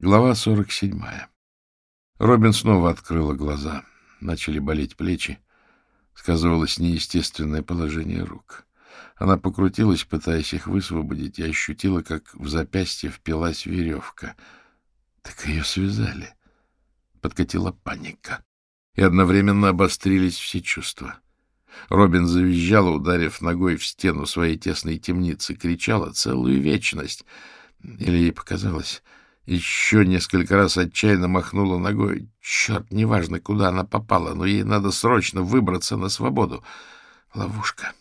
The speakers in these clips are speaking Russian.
Глава 47. Робин снова открыла глаза. Начали болеть плечи. Сказывалось неестественное положение рук. Она покрутилась, пытаясь их высвободить, и ощутила, как в запястье впилась веревка. Так ее связали. Подкатила паника. И одновременно обострились все чувства. Робин завизжала, ударив ногой в стену своей тесной темницы, кричала целую вечность. Или ей показалось... Еще несколько раз отчаянно махнула ногой. Черт, неважно, куда она попала, но ей надо срочно выбраться на свободу. Ловушка.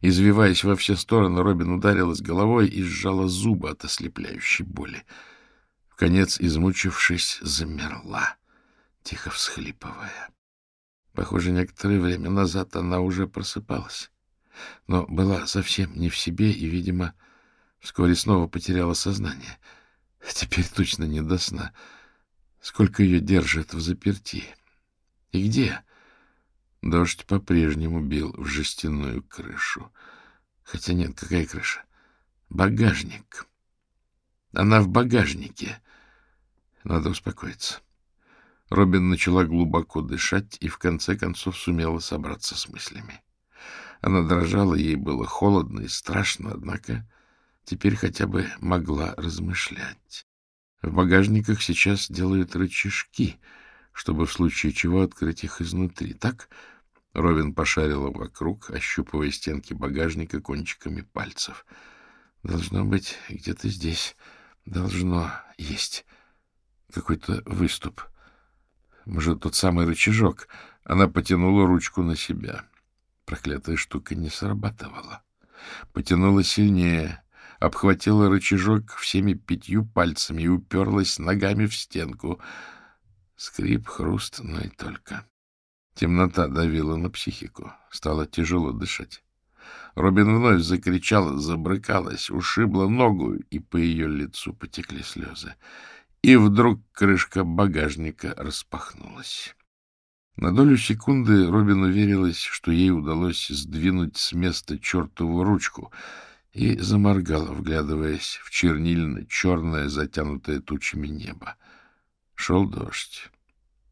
Извиваясь во все стороны, Робин ударилась головой и сжала зубы от ослепляющей боли. В конец, измучившись, замерла, тихо всхлипывая. Похоже, некоторое время назад она уже просыпалась, но была совсем не в себе и, видимо, вскоре снова потеряла сознание — Теперь точно не до сна. Сколько ее держат в заперти? И где? Дождь по-прежнему бил в жестяную крышу. Хотя нет, какая крыша? Багажник. Она в багажнике. Надо успокоиться. Робин начала глубоко дышать и в конце концов сумела собраться с мыслями. Она дрожала, ей было холодно и страшно, однако теперь хотя бы могла размышлять. В багажниках сейчас делают рычажки, чтобы в случае чего открыть их изнутри. Так Робин пошарила вокруг, ощупывая стенки багажника кончиками пальцев. Должно быть где-то здесь. Должно есть какой-то выступ. Может, тот самый рычажок. Она потянула ручку на себя. Проклятая штука не срабатывала. Потянула сильнее обхватила рычажок всеми пятью пальцами и уперлась ногами в стенку. Скрип, хруст, но и только. Темнота давила на психику. Стало тяжело дышать. Робин вновь закричала, забрыкалась, ушибла ногу, и по ее лицу потекли слезы. И вдруг крышка багажника распахнулась. На долю секунды Робин уверилась, что ей удалось сдвинуть с места чертову ручку — и заморгала, вглядываясь в чернильно-черное, затянутое тучами небо. Шел дождь.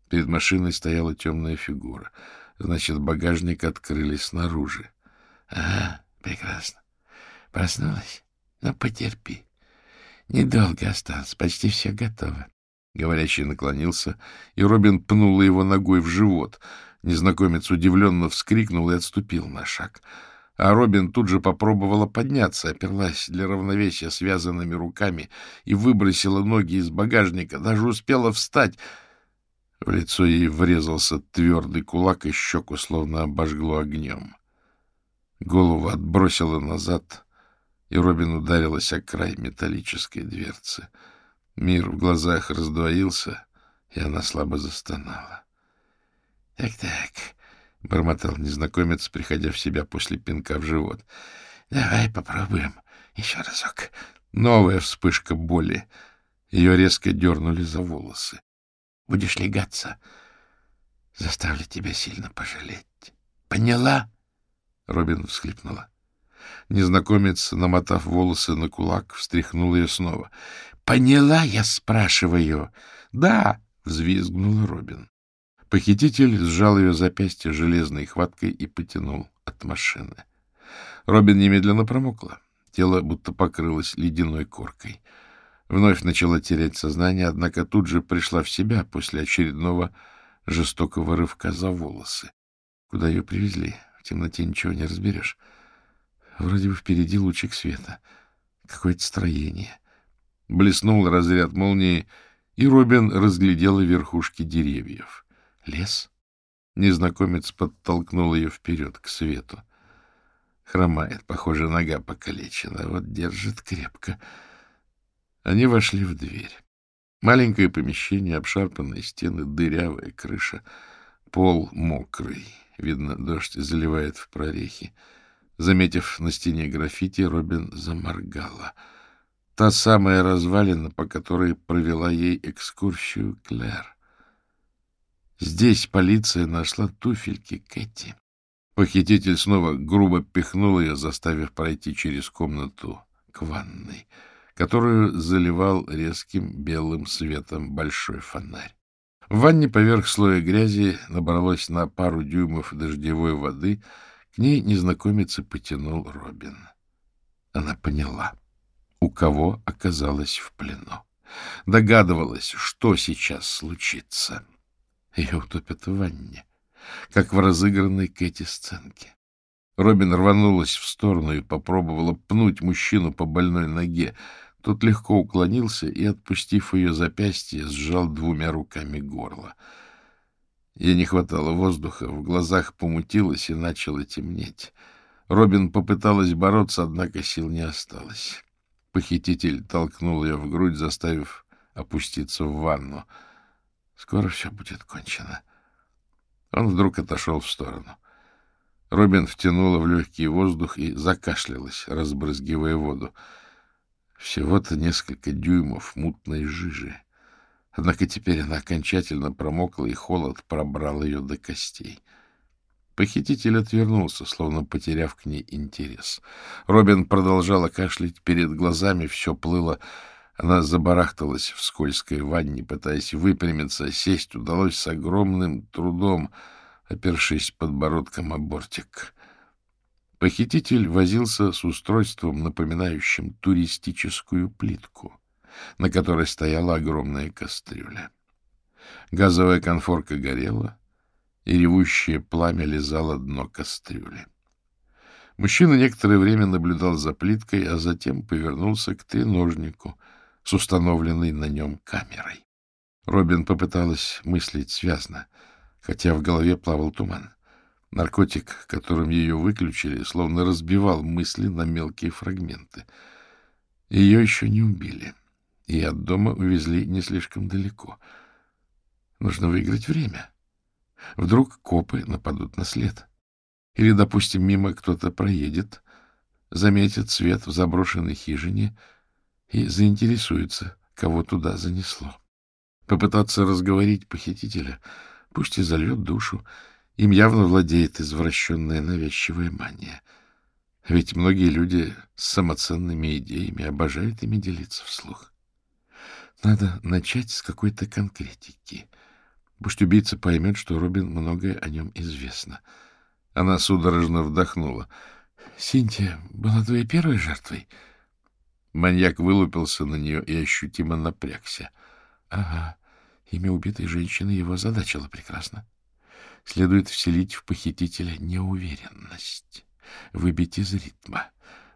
Перед машиной стояла темная фигура. Значит, багажник открыли снаружи. — Ага, прекрасно. Проснулась? Ну, потерпи. Недолго осталось, почти все готово. Говорящий наклонился, и Робин пнула его ногой в живот. Незнакомец удивленно вскрикнул и отступил на шаг — а Робин тут же попробовала подняться, оперлась для равновесия связанными руками и выбросила ноги из багажника, даже успела встать. В лицо ей врезался твердый кулак, и щеку словно обожгло огнем. Голову отбросила назад, и Робин ударилась о край металлической дверцы. Мир в глазах раздвоился, и она слабо застонала. «Так — Так-так, — бормотал незнакомец, приходя в себя после пинка в живот. — Давай попробуем еще разок. Новая вспышка боли. Ее резко дернули за волосы. — Будешь легаться, заставлю тебя сильно пожалеть. — Поняла? — Робин всхлипнула. Незнакомец, намотав волосы на кулак, встряхнул ее снова. — Поняла, я спрашиваю. — Да, — взвизгнула Робин. Похититель сжал ее запястье железной хваткой и потянул от машины. Робин немедленно промокла. Тело будто покрылось ледяной коркой. Вновь начала терять сознание, однако тут же пришла в себя после очередного жестокого рывка за волосы. Куда ее привезли? В темноте ничего не разберешь. Вроде бы впереди лучик света. Какое-то строение. Блеснул разряд молнии, и Робин разглядела верхушки деревьев. Лес? Незнакомец подтолкнул ее вперед, к свету. Хромает, похоже, нога покалечена, вот держит крепко. Они вошли в дверь. Маленькое помещение, обшарпанные стены, дырявая крыша, пол мокрый. Видно, дождь заливает в прорехи. Заметив на стене граффити, Робин заморгала. Та самая развалина, по которой провела ей экскурсию Клэр. Здесь полиция нашла туфельки Кэти. Похититель снова грубо пихнул ее, заставив пройти через комнату к ванной. которую заливал резким белым светом большой фонарь. В ванне поверх слоя грязи набралось на пару дюймов дождевой воды. К ней незнакомец и потянул Робин. Она поняла, у кого оказалась в плену. Догадывалась, что сейчас случится. Ее утопят в ванне, как в разыгранной Кэти сценке. Робин рванулась в сторону и попробовала пнуть мужчину по больной ноге. Тот легко уклонился и, отпустив ее запястье, сжал двумя руками горло. Ей не хватало воздуха, в глазах помутилось и начало темнеть. Робин попыталась бороться, однако сил не осталось. Похититель толкнул ее в грудь, заставив опуститься в ванну. Скоро все будет кончено. Он вдруг отошел в сторону. Робин втянула в легкий воздух и закашлялась, разбрызгивая воду. Всего-то несколько дюймов мутной жижи. Однако теперь она окончательно промокла, и холод пробрал ее до костей. Похититель отвернулся, словно потеряв к ней интерес. Робин продолжала кашлять, перед глазами все плыло. Она забарахталась в скользкой ванне, пытаясь выпрямиться, сесть удалось с огромным трудом, опершись подбородком о бортик. Похититель возился с устройством, напоминающим туристическую плитку, на которой стояла огромная кастрюля. Газовая конфорка горела — и ревущее пламя лизало дно кастрюли. Мужчина некоторое время наблюдал за плиткой, а затем повернулся к треножнику с установленной на нем камерой. Робин попыталась мыслить связно, хотя в голове плавал туман. Наркотик, которым ее выключили, словно разбивал мысли на мелкие фрагменты. Ее еще не убили, и от дома увезли не слишком далеко. Нужно выиграть время. — Вдруг копы нападут на след. Или, допустим, мимо кто-то проедет, заметит свет в заброшенной хижине и заинтересуется, кого туда занесло. Попытаться разговорить похитителя, пусть и зальет душу, им явно владеет извращенная навязчивая мания. Ведь многие люди с самоценными идеями обожают ими делиться вслух. Надо начать с какой-то конкретики — Пусть убийца поймет, что Робин многое о нем известно. Она судорожно вдохнула. — Синтия была твоей первой жертвой? Маньяк вылупился на нее и ощутимо напрягся. — Ага, имя убитой женщины его задачило прекрасно. Следует вселить в похитителя неуверенность, выбить из ритма.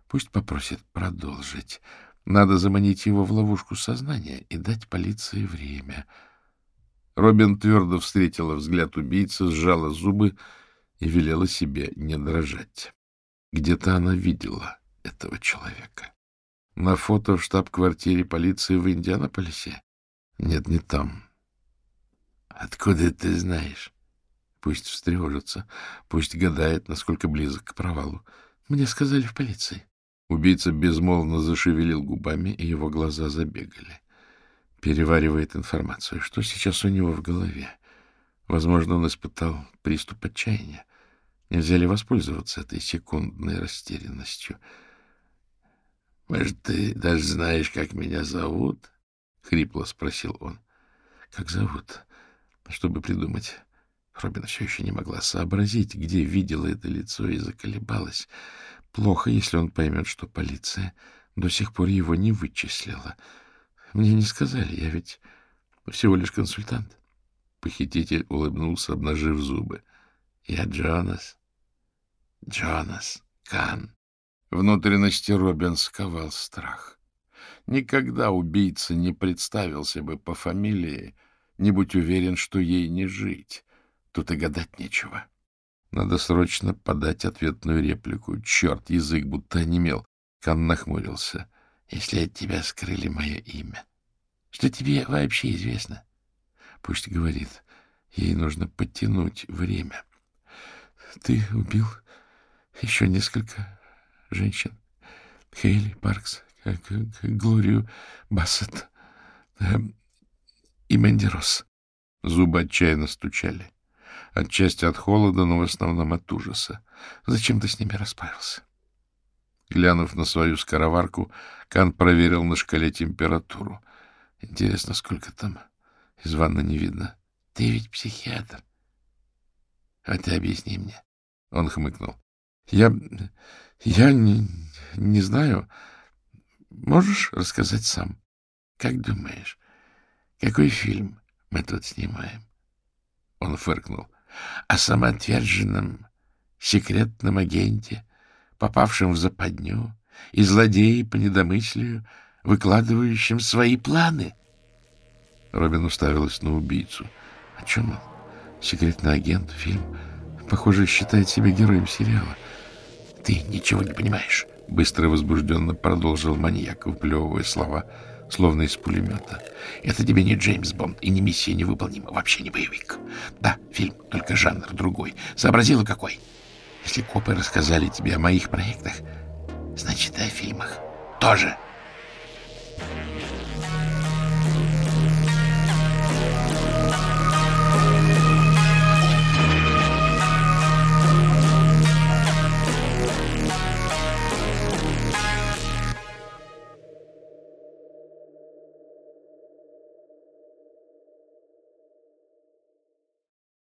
Пусть попросит продолжить. Надо заманить его в ловушку сознания и дать полиции время — Робин твердо встретила взгляд убийцы, сжала зубы и велела себе не дрожать. Где-то она видела этого человека. На фото в штаб-квартире полиции в Индианаполисе? Нет, не там. Откуда ты знаешь? Пусть встревожится, пусть гадает, насколько близок к провалу. Мне сказали в полиции. Убийца безмолвно зашевелил губами, и его глаза забегали переваривает информацию. Что сейчас у него в голове? Возможно, он испытал приступ отчаяния. Нельзя ли воспользоваться этой секундной растерянностью? — Может, ты даже знаешь, как меня зовут? — хрипло спросил он. — Как зовут? Чтобы придумать. Робин все еще не могла сообразить, где видела это лицо, и заколебалась. Плохо, если он поймет, что полиция до сих пор его не вычислила. — мне не сказали, я ведь всего лишь консультант. Похититель улыбнулся, обнажив зубы. Я Джонас. Джонас Кан. Внутренности Робин сковал страх. Никогда убийца не представился бы по фамилии, не будь уверен, что ей не жить. Тут и гадать нечего. Надо срочно подать ответную реплику. Черт, язык будто онемел. Кан нахмурился. Если от тебя скрыли мое имя, что тебе вообще известно? Пусть говорит. Ей нужно подтянуть время. Ты убил еще несколько женщин. Хейли Паркс, Глорию Бассет э, и Мэнди Росс. Зубы отчаянно стучали. Отчасти от холода, но в основном от ужаса. Зачем ты с ними расправился? Глянув на свою скороварку, Кан проверил на шкале температуру. Интересно, сколько там? Из ванны не видно. — Ты ведь психиатр. А ты объясни мне. Он хмыкнул. — Я... я не, не знаю. Можешь рассказать сам? Как думаешь, какой фильм мы тут снимаем? Он фыркнул. — О самоотверженном секретном агенте, попавшем в западню, и злодеи по недомыслию, выкладывающим свои планы. Робин уставилась на убийцу. О чем он? Секретный агент, фильм. Похоже, считает себя героем сериала. Ты ничего не понимаешь. Быстро возбужденно продолжил маньяк, выплевывая слова, словно из пулемета. Это тебе не Джеймс Бонд и не миссия невыполнима, вообще не боевик. Да, фильм, только жанр другой. Сообразила какой? Если копы рассказали тебе о моих проектах, значит, и о фильмах тоже. Thank you.